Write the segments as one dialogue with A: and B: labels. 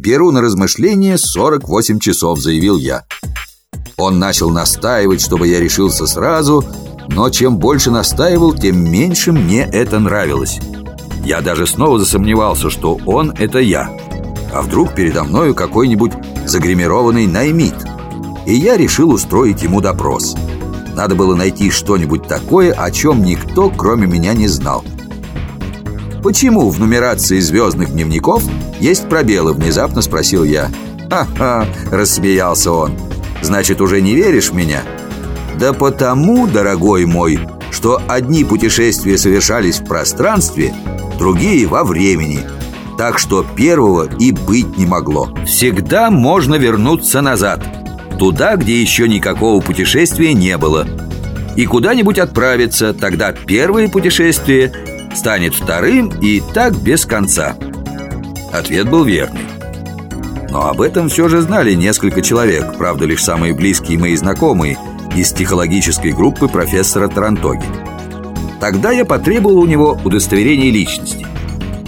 A: беру на размышление 48 часов», — заявил я. Он начал настаивать, чтобы я решился сразу, но чем больше настаивал, тем меньше мне это нравилось. Я даже снова засомневался, что он — это я. А вдруг передо мною какой-нибудь загримированный наймит? И я решил устроить ему допрос. Надо было найти что-нибудь такое, о чем никто, кроме меня, не знал. «Почему в нумерации звездных дневников есть пробелы?» – внезапно спросил я. «Ха-ха!» – рассмеялся он. «Значит, уже не веришь в меня?» «Да потому, дорогой мой, что одни путешествия совершались в пространстве, другие во времени. Так что первого и быть не могло. Всегда можно вернуться назад, туда, где еще никакого путешествия не было. И куда-нибудь отправиться, тогда первое путешествие станет вторым и так без конца. Ответ был верный. Но об этом все же знали несколько человек, правда, лишь самые близкие мои знакомые из психологической группы профессора Тарантоги. Тогда я потребовал у него удостоверения личности.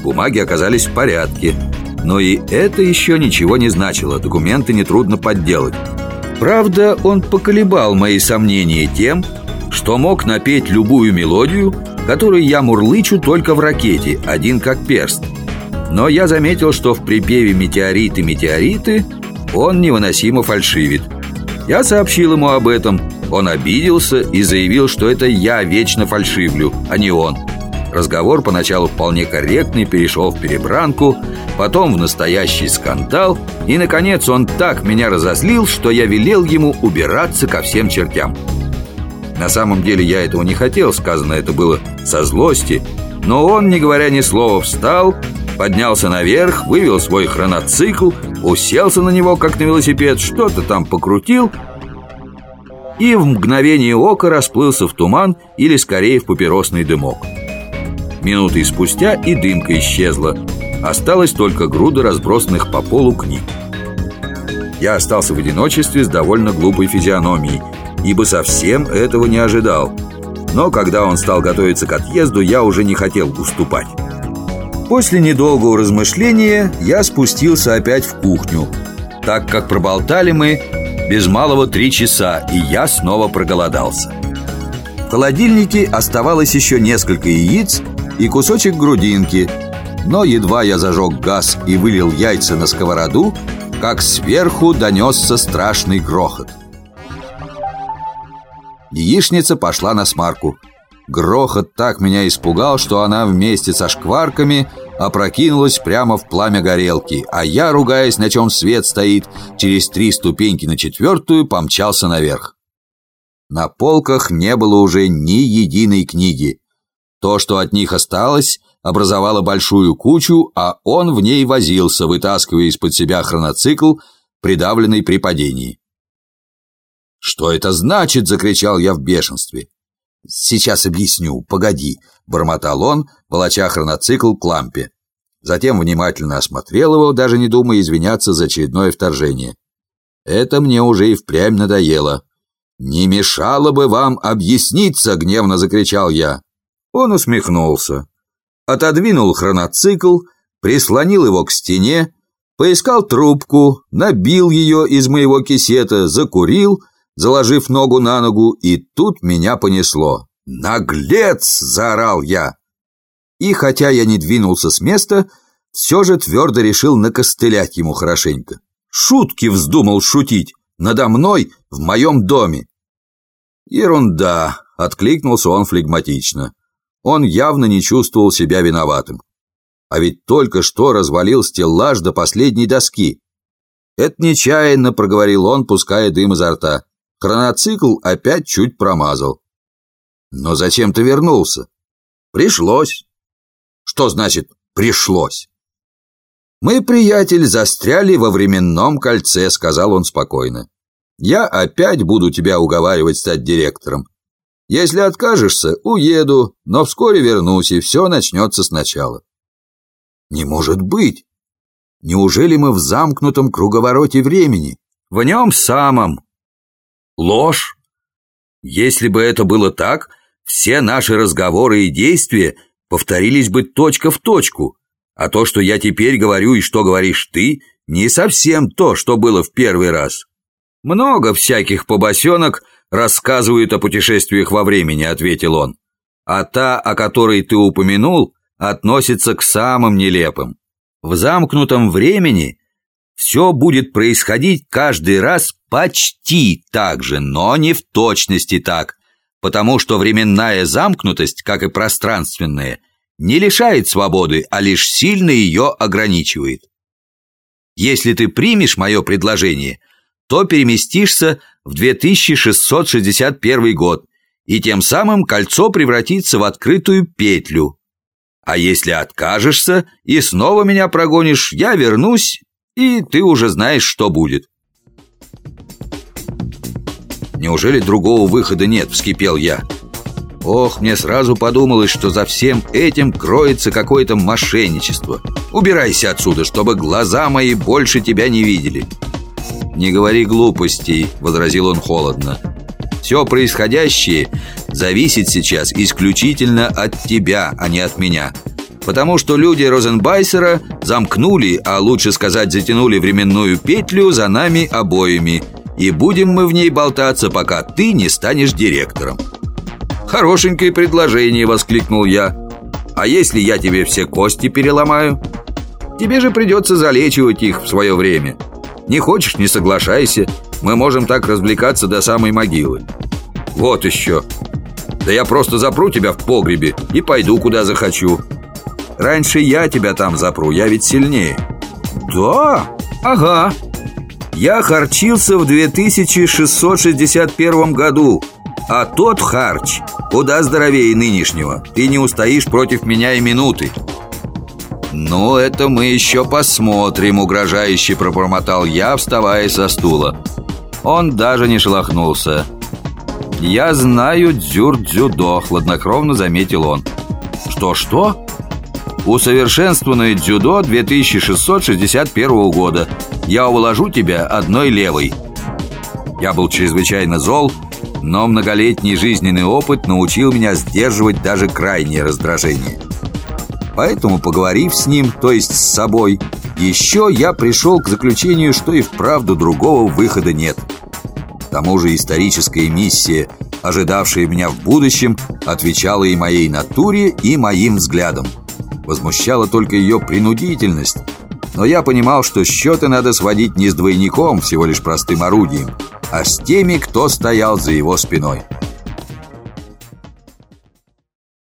A: Бумаги оказались в порядке, но и это еще ничего не значило, документы нетрудно подделать. Правда, он поколебал мои сомнения тем, что мог напеть любую мелодию, которую я мурлычу только в ракете, один как перст. Но я заметил, что в припеве «Метеориты, метеориты» он невыносимо фальшивит. Я сообщил ему об этом, он обиделся и заявил, что это я вечно фальшивлю, а не он. Разговор поначалу вполне корректный, перешел в перебранку, потом в настоящий скандал, и, наконец, он так меня разозлил, что я велел ему убираться ко всем чертям. На самом деле я этого не хотел, сказано это было со злости, но он, не говоря ни слова, встал, поднялся наверх, вывел свой хроноцикл, уселся на него, как на велосипед, что-то там покрутил и в мгновение ока расплылся в туман или скорее в папиросный дымок. Минуты спустя и дымка исчезла. Осталась только груда разбросанных по полу книг. Я остался в одиночестве с довольно глупой физиономией, ибо совсем этого не ожидал. Но когда он стал готовиться к отъезду, я уже не хотел уступать. После недолгого размышления я спустился опять в кухню, так как проболтали мы без малого три часа, и я снова проголодался. В холодильнике оставалось еще несколько яиц и кусочек грудинки, но едва я зажег газ и вылил яйца на сковороду, как сверху донесся страшный грохот. Яичница пошла на смарку. Грохот так меня испугал, что она вместе со шкварками опрокинулась прямо в пламя горелки, а я, ругаясь, на чем свет стоит, через три ступеньки на четвертую помчался наверх. На полках не было уже ни единой книги. То, что от них осталось, образовало большую кучу, а он в ней возился, вытаскивая из-под себя хроноцикл, придавленный при падении. «Что это значит?» — закричал я в бешенстве. «Сейчас объясню, погоди», — бормотал он, волоча хроноцикл к лампе. Затем внимательно осмотрел его, даже не думая извиняться за очередное вторжение. «Это мне уже и впрямь надоело». «Не мешало бы вам объясниться!» — гневно закричал я. Он усмехнулся. Отодвинул хроноцикл, прислонил его к стене, поискал трубку, набил ее из моего кисета, закурил — заложив ногу на ногу, и тут меня понесло. «Наглец!» – заорал я. И хотя я не двинулся с места, все же твердо решил накостылять ему хорошенько. Шутки вздумал шутить надо мной в моем доме. «Ерунда!» – откликнулся он флегматично. Он явно не чувствовал себя виноватым. А ведь только что развалил стеллаж до последней доски. «Это нечаянно», – проговорил он, пуская дым изо рта. Хроноцикл опять чуть промазал. Но зачем ты вернулся? Пришлось. Что значит «пришлось»? «Мы, приятель, застряли во временном кольце», — сказал он спокойно. «Я опять буду тебя уговаривать стать директором. Если откажешься, уеду, но вскоре вернусь, и все начнется сначала». «Не может быть! Неужели мы в замкнутом круговороте времени?» «В нем самом», Ложь? Если бы это было так, все наши разговоры и действия повторились бы точка в точку, а то, что я теперь говорю и что говоришь ты, не совсем то, что было в первый раз. Много всяких побосенок рассказывают о путешествиях во времени, ответил он. А та, о которой ты упомянул, относится к самым нелепым. В замкнутом времени все будет происходить каждый раз почти так же, но не в точности так, потому что временная замкнутость, как и пространственная, не лишает свободы, а лишь сильно ее ограничивает. Если ты примешь мое предложение, то переместишься в 2661 год, и тем самым кольцо превратится в открытую петлю. А если откажешься и снова меня прогонишь, я вернусь, и ты уже знаешь, что будет. Неужели другого выхода нет, вскипел я. Ох, мне сразу подумалось, что за всем этим кроется какое-то мошенничество. Убирайся отсюда, чтобы глаза мои больше тебя не видели. Не говори глупостей, возразил он холодно. Все происходящее зависит сейчас исключительно от тебя, а не от меня. Потому что люди Розенбайсера замкнули, а лучше сказать затянули временную петлю за нами обоими. И будем мы в ней болтаться, пока ты не станешь директором. «Хорошенькое предложение!» — воскликнул я. «А если я тебе все кости переломаю? Тебе же придется залечивать их в свое время. Не хочешь — не соглашайся. Мы можем так развлекаться до самой могилы. Вот еще. Да я просто запру тебя в погребе и пойду, куда захочу. Раньше я тебя там запру, я ведь сильнее». «Да? Ага. Я харчился в 2661 году, а тот харч куда здоровее нынешнего. Ты не устоишь против меня и минуты». «Ну, это мы еще посмотрим», — угрожающе пробормотал я, вставая со стула. Он даже не шелохнулся. «Я знаю дзюр-дзюдо», — хладнокровно заметил он. «Что-что?» «Усовершенствованное дзюдо 2661 года. Я уложу тебя одной левой». Я был чрезвычайно зол, но многолетний жизненный опыт научил меня сдерживать даже крайнее раздражение. Поэтому, поговорив с ним, то есть с собой, еще я пришел к заключению, что и вправду другого выхода нет. К тому же историческая миссия, ожидавшая меня в будущем, отвечала и моей натуре, и моим взглядам. Возмущала только ее принудительность, но я понимал, что счеты надо сводить не с двойником, всего лишь простым орудием, а с теми, кто стоял за его спиной.